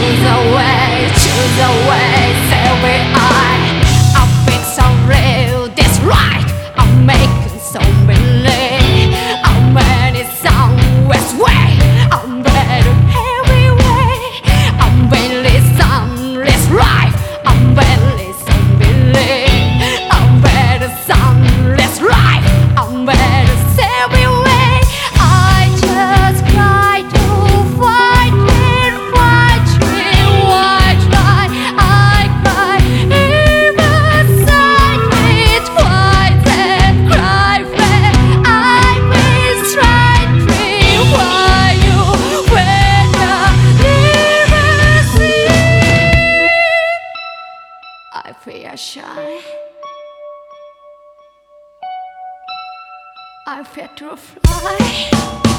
Choose a way, choose the way, say we shy. I fear to fly.